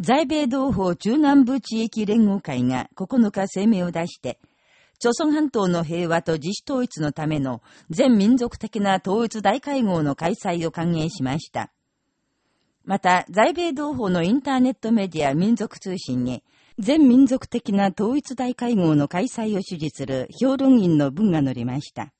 在米同胞中南部地域連合会が9日声明を出して、朝鮮半島の平和と自主統一のための全民族的な統一大会合の開催を歓迎しました。また、在米同胞のインターネットメディア民族通信に、全民族的な統一大会合の開催を支持する評論員の文が載りました。